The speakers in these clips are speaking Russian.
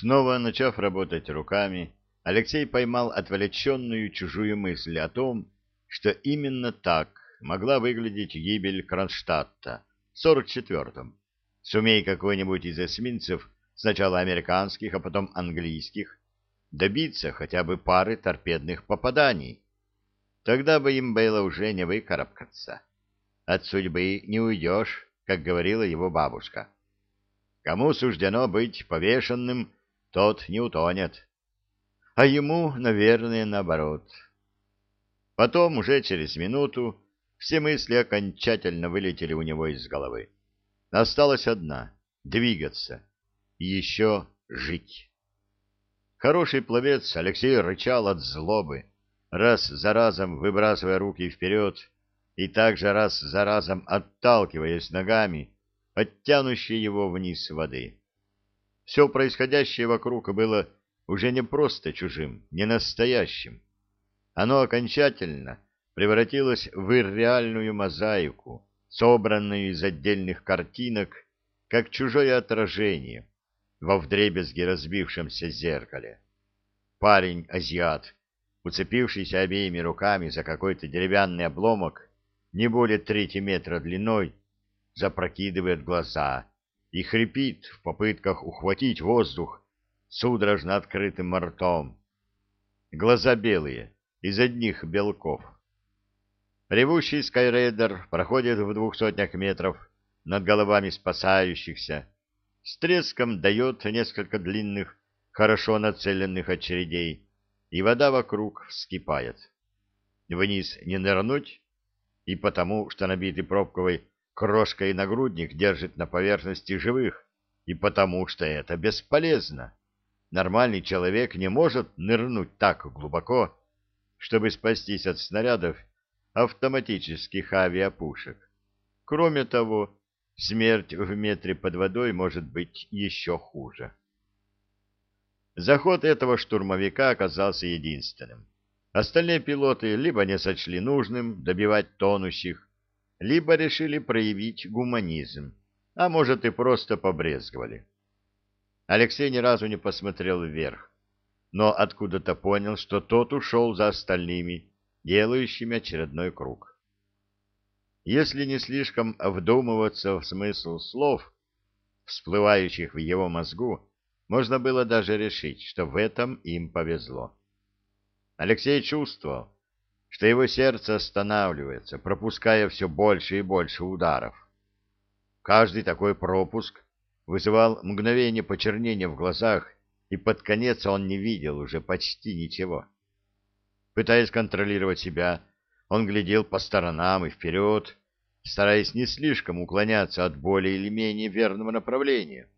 Снова начав работать руками, Алексей поймал отвлеченную чужую мысль о том, что именно так могла выглядеть гибель Кронштадта в 44-м. Сумей какой-нибудь из эсминцев, сначала американских, а потом английских, добиться хотя бы пары торпедных попаданий. Тогда бы им было уже не выкарабкаться. От судьбы не уйдешь, как говорила его бабушка. Кому суждено быть повешенным, тот не утонет. А ему, наверное, наоборот. Потом, уже через минуту, все мысли окончательно вылетели у него из головы. Осталась одна — двигаться. И еще жить. Хороший пловец Алексей рычал от злобы, раз за разом выбрасывая руки вперед и также раз за разом отталкиваясь ногами от его вниз воды. Все происходящее вокруг было уже не просто чужим, не настоящим. Оно окончательно превратилось в реальную мозаику, собранную из отдельных картинок, как чужое отражение во вдребезги разбившемся зеркале. Парень-азиат, уцепившийся обеими руками за какой-то деревянный обломок, не более трети метра длиной, запрокидывает глаза и хрипит в попытках ухватить воздух судорожно открытым ртом. Глаза белые, из одних белков. Ревущий скайрейдер проходит в двух сотнях метров над головами спасающихся, с треском дает несколько длинных, хорошо нацеленных очередей, и вода вокруг вскипает. Вниз не нырнуть, и потому, что набитый пробковой крошкой нагрудник держит на поверхности живых, и потому, что это бесполезно. Нормальный человек не может нырнуть так глубоко, чтобы спастись от снарядов автоматических авиапушек. Кроме того, смерть в метре под водой может быть еще хуже. Заход этого штурмовика оказался единственным. Остальные пилоты либо не сочли нужным добивать тонущих, либо решили проявить гуманизм, а может и просто побрезговали. Алексей ни разу не посмотрел вверх, но откуда-то понял, что тот ушел за остальными, делающими очередной круг. Если не слишком вдумываться в смысл слов, всплывающих в его мозгу, можно было даже решить, что в этом им повезло. Алексей чувствовал, что его сердце останавливается, пропуская все больше и больше ударов. Каждый такой пропуск вызывал мгновение почернения в глазах, и под конец он не видел уже почти ничего. Пытаясь контролировать себя, он глядел по сторонам и вперед, стараясь не слишком уклоняться от более или менее верного направления.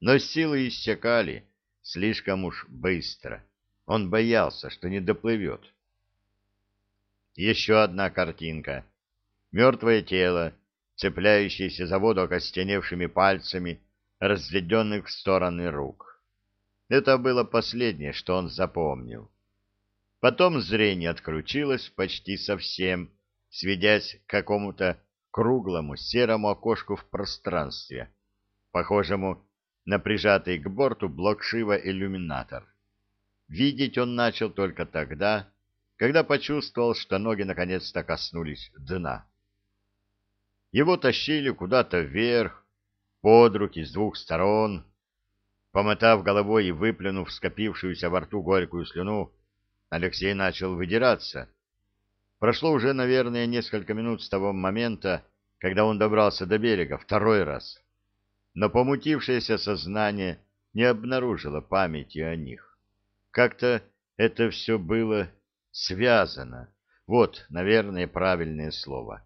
Но силы иссякали слишком уж быстро. Он боялся, что не доплывет. Еще одна картинка. Мертвое тело, цепляющийся за воду окостеневшими пальцами, разведенных в стороны рук. Это было последнее, что он запомнил. Потом зрение отключилось почти совсем, сведясь к какому-то круглому серому окошку в пространстве, похожему на прижатый к борту блок Шива иллюминатор. Видеть он начал только тогда, когда почувствовал, что ноги наконец-то коснулись дна. Его тащили куда-то вверх, под руки с двух сторон. Помотав головой и выплюнув скопившуюся во рту горькую слюну, Алексей начал выдираться. Прошло уже, наверное, несколько минут с того момента, когда он добрался до берега второй раз. Но помутившееся сознание не обнаружило памяти о них. Как-то это все было связано. Вот, наверное, правильное слово.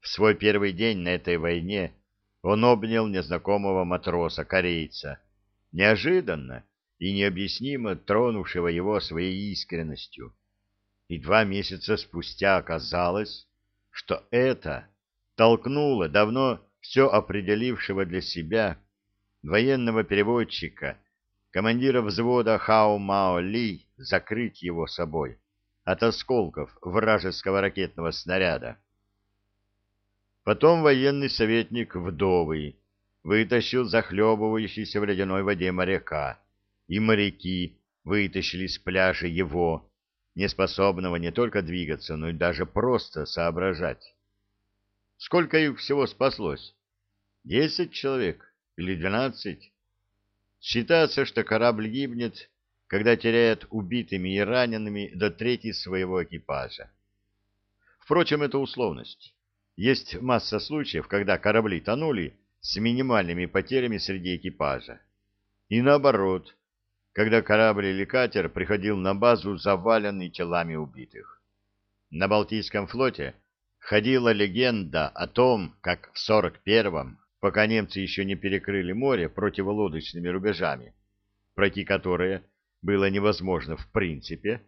В свой первый день на этой войне он обнял незнакомого матроса-корейца, неожиданно и необъяснимо тронувшего его своей искренностью. И два месяца спустя оказалось, что это толкнуло давно все определившего для себя военного переводчика, командира взвода Хао Мао Ли, закрыть его собой от осколков вражеского ракетного снаряда. Потом военный советник Вдовый, вытащил захлебывающийся в ледяной воде моряка, и моряки вытащили с пляжа его, неспособного не только двигаться, но и даже просто соображать. Сколько их всего спаслось? Десять человек или двенадцать? Считается, что корабль гибнет, когда теряет убитыми и ранеными до трети своего экипажа. Впрочем, это условность. Есть масса случаев, когда корабли тонули с минимальными потерями среди экипажа. И наоборот, когда корабль или катер приходил на базу заваленный телами убитых. На Балтийском флоте ходила легенда о том, как в 41-м, пока немцы еще не перекрыли море противолодочными рубежами, пройти которые было невозможно в принципе,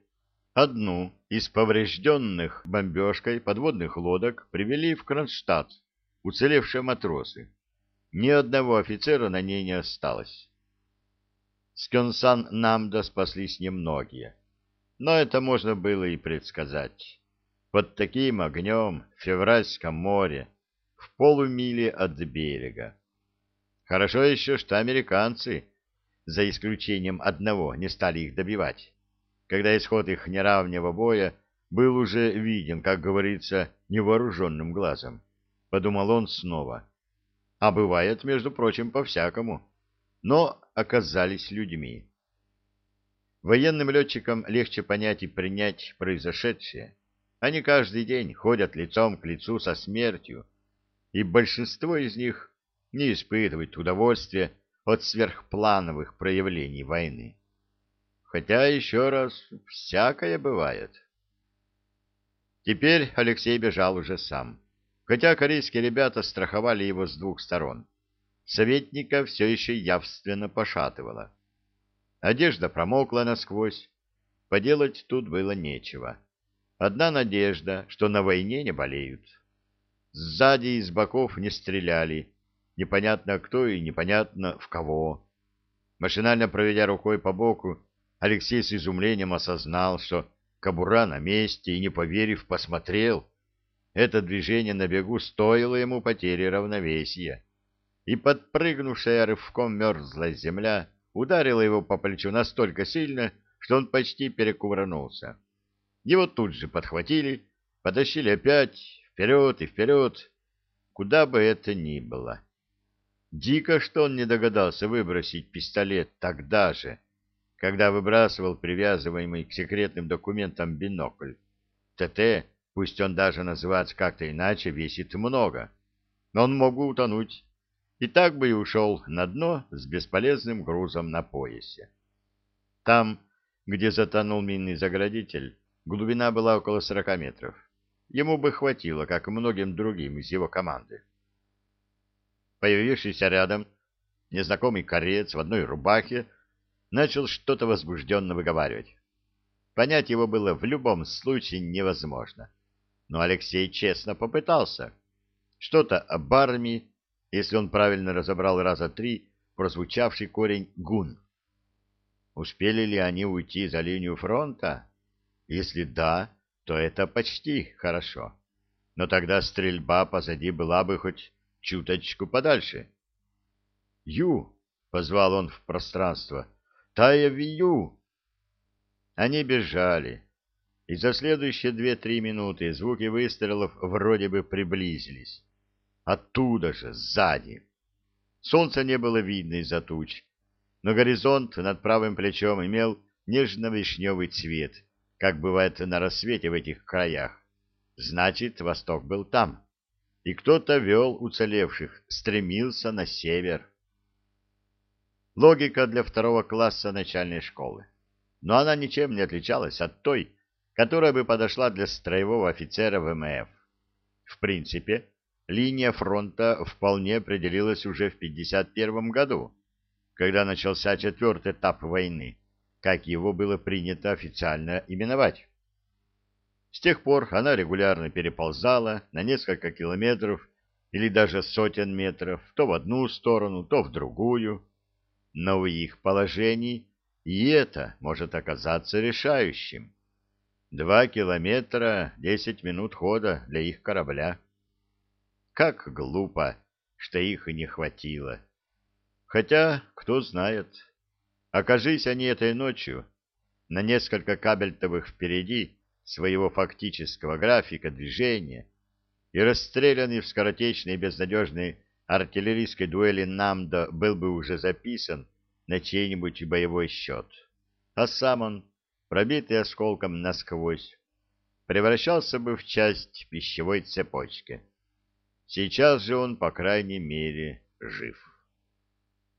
одну из поврежденных бомбежкой подводных лодок привели в Кронштадт уцелевшие матросы. Ни одного офицера на ней не осталось. С Кёнсан-Намда спаслись немногие, но это можно было и предсказать. Под таким огнем в Февральском море, в полумиле от берега. Хорошо еще, что американцы, за исключением одного, не стали их добивать, когда исход их неравнего боя был уже виден, как говорится, невооруженным глазом. Подумал он снова. А бывает, между прочим, по-всякому. Но оказались людьми. Военным летчикам легче понять и принять произошедшее. Они каждый день ходят лицом к лицу со смертью, и большинство из них не испытывает удовольствия от сверхплановых проявлений войны. Хотя, еще раз, всякое бывает. Теперь Алексей бежал уже сам, хотя корейские ребята страховали его с двух сторон советника все еще явственно пошатывало. Одежда промокла насквозь, поделать тут было нечего. Одна надежда, что на войне не болеют. Сзади и с боков не стреляли, непонятно кто и непонятно в кого. Машинально проведя рукой по боку, Алексей с изумлением осознал, что кобура на месте и, не поверив, посмотрел. Это движение на бегу стоило ему потери равновесия и подпрыгнувшая рывком мерзлая земля ударила его по плечу настолько сильно, что он почти перекувырнулся. Его тут же подхватили, потащили опять вперед и вперед, куда бы это ни было. Дико, что он не догадался выбросить пистолет тогда же, когда выбрасывал привязываемый к секретным документам бинокль. ТТ, пусть он даже называется как-то иначе, весит много, но он мог бы утонуть и так бы и ушел на дно с бесполезным грузом на поясе. Там, где затонул минный заградитель, глубина была около сорока метров. Ему бы хватило, как и многим другим из его команды. Появившийся рядом незнакомый корец в одной рубахе начал что-то возбужденно выговаривать. Понять его было в любом случае невозможно. Но Алексей честно попытался. Что-то об армии, если он правильно разобрал раза три прозвучавший корень «гун». Успели ли они уйти за линию фронта? Если да, то это почти хорошо. Но тогда стрельба позади была бы хоть чуточку подальше. «Ю!» — позвал он в пространство. «Тая Вию!» Они бежали, и за следующие две-три минуты звуки выстрелов вроде бы приблизились. Оттуда же, сзади. Солнца не было видно из-за туч, но горизонт над правым плечом имел нежно-вишневый цвет, как бывает на рассвете в этих краях. Значит, восток был там, и кто-то вел уцелевших, стремился на север. Логика для второго класса начальной школы. Но она ничем не отличалась от той, которая бы подошла для строевого офицера ВМФ. В принципе, линия фронта вполне определилась уже в 1951 году, когда начался четвертый этап войны, как его было принято официально именовать. С тех пор она регулярно переползала на несколько километров или даже сотен метров то в одну сторону, то в другую. Но в их положении и это может оказаться решающим. Два километра — десять минут хода для их корабля. Как глупо, что их и не хватило. Хотя, кто знает, окажись они этой ночью на несколько кабельтовых впереди своего фактического графика движения и расстрелянный в скоротечной и безнадежной артиллерийской дуэли Намда был бы уже записан на чей-нибудь боевой счет. А сам он, пробитый осколком насквозь, превращался бы в часть пищевой цепочки. Сейчас же он, по крайней мере, жив.